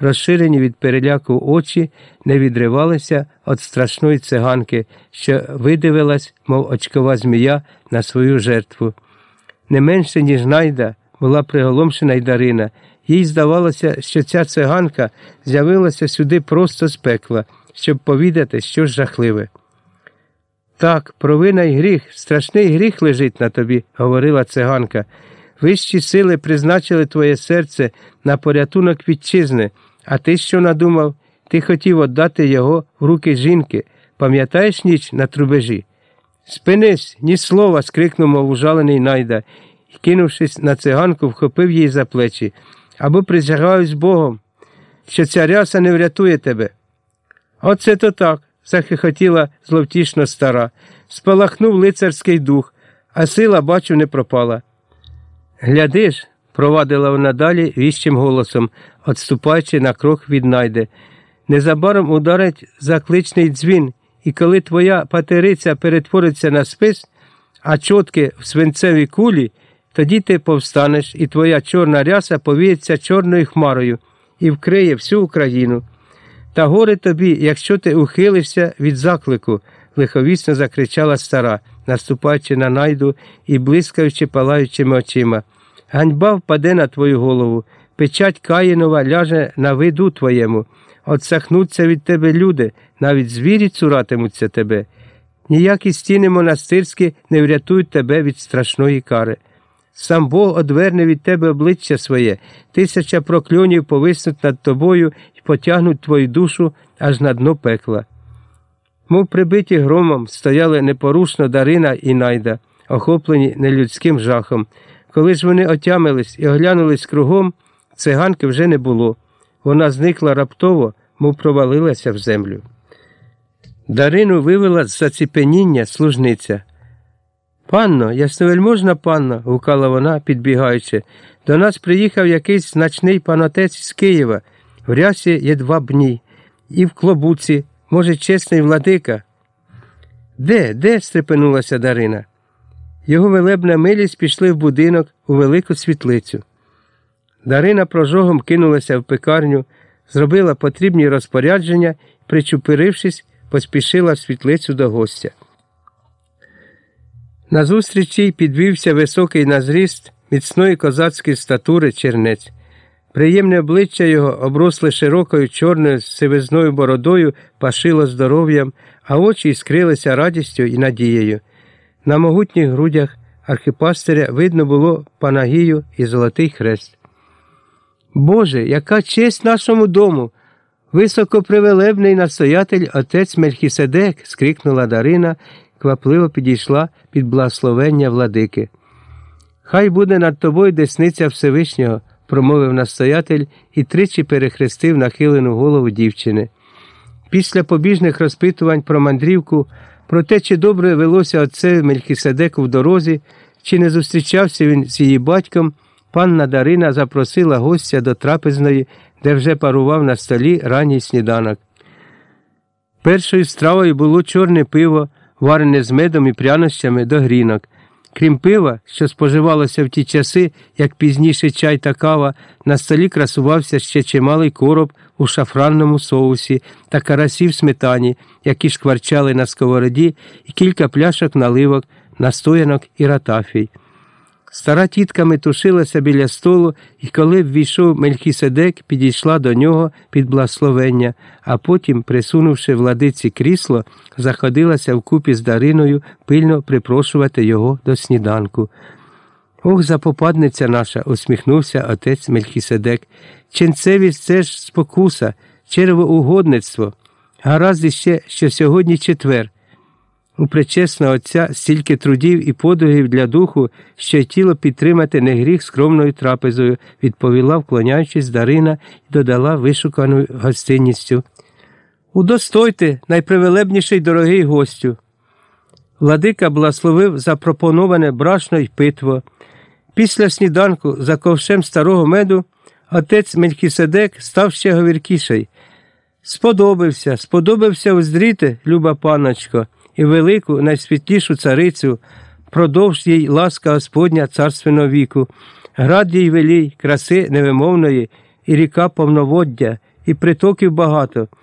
розширені від переляку очі, не відривалися від страшної циганки, що видивилась, мов очкова змія, на свою жертву. Не менше, ніж найда, була приголомшена й Дарина. Їй здавалося, що ця циганка з'явилася сюди просто з пекла, щоб повідати щось жахливе. Так, провина й гріх, страшний гріх лежить на тобі, говорила циганка. Вищі сили призначили твоє серце на порятунок вітчизни, а ти що надумав? Ти хотів віддати його в руки жінки. Пам'ятаєш ніч на трубежі? Спинись, ні слова. скрикнув мов ужалений найда і, кинувшись на циганку, вхопив її за плечі. Або присягаюсь Богом, що ця ряса не врятує тебе. Оце то так, захихотіла зловтішно стара. Спалахнув лицарський дух, а сила, бачу, не пропала. Глядиш, провадила вона далі віщим голосом, отступаючи на крок від найде. Незабаром ударить закличний дзвін, і коли твоя патериця перетвориться на спис, а чотки в свинцевій кулі, тоді ти повстанеш, і твоя чорна ряса повіється чорною хмарою і вкриє всю Україну. Та горе тобі, якщо ти ухилишся від заклику, лиховісно закричала стара, наступаючи на найду і блискаючи палаючими очима. Ганьба впаде на твою голову, печать Каїнова ляже на виду твоєму. Отсахнуться від тебе люди, навіть звірі цуратимуться тебе. Ніякі стіни монастирські не врятують тебе від страшної кари. Сам Бог одверне від тебе обличчя своє, тисяча прокльонів повиснуть над тобою і потягнуть твою душу аж на дно пекла. Мов прибиті громом, стояли непорушно Дарина і найда, охоплені нелюдським жахом. Коли ж вони отямились і оглянулись кругом, циганки вже не було. Вона зникла раптово, мов провалилася в землю. Дарину вивела з заціпеніння служниця. Панно, ясновельможна панно, гукала вона, підбігаючи, до нас приїхав якийсь значний панотець з Києва, в рясі є два бні, і в клобуці, може, чесний владика. Де, де? стрепенулася Дарина. Його велебна милість пішли в будинок у велику світлицю. Дарина прожогом кинулася в пекарню, зробила потрібні розпорядження і, причупирившись, поспішила в світлицю до гостя. Назустріч їй підвівся високий на зріст міцної козацької статури чернець. Приємне обличчя його, обросле широкою чорною сивизною бородою, пашило здоров'ям, а очі іскрилися радістю і надією. На могутніх грудях архипастиря видно було панагію і золотий хрест. Боже, яка честь нашому дому! Високопривелебний настоятель отець Мельхіседек, скрикнула Дарина, квапливо підійшла під благословення владики. Хай буде над тобою десниця Всевишнього, промовив настоятель і тричі перехрестив нахилену голову дівчини. Після побіжних розпитувань про мандрівку, про те, чи добре велося отце Мельхіседеку в дорозі, чи не зустрічався він з її батьком, панна Дарина запросила гостя до трапезної, де вже парував на столі ранній сніданок. Першою стравою було чорне пиво, варене з медом і прянощами до грінок. Крім пива, що споживалося в ті часи, як пізніше чай та кава, на столі красувався ще чималий короб у шафранному соусі та карасі в сметані, які шкварчали на сковороді, і кілька пляшок наливок, настоянок і ратафій. Стара тітка метушилася біля столу, і коли ввійшов Мельхіседек, підійшла до нього під благословення, а потім, присунувши владиці крісло, заходилася вкупі з Дариною пильно припрошувати його до сніданку. Ох, запопадниця наша, усміхнувся отець Мельхіседек. Ченцевість це ж спокуса, червоугодництво. Гаразд іще, що сьогодні четвер. У причесного Отця стільки трудів і подвигів для духу, що й тіло підтримати не гріх скромною трапезою, відповіла, вклоняючись Дарина і додала вишуканою гостинністю. Удостойте, найпривелебніший дорогий гостю. Владика благословив запропоноване брашно й питво. Після сніданку, за ковшем старого меду, отець Мелькіседек став ще говіркіший. Сподобався, сподобався уздріти, люба паночко і велику, найсвітлішу царицю, продовж їй ласка Господня царственного віку, град їй велій, краси невимовної, і ріка повноводдя, і притоків багато.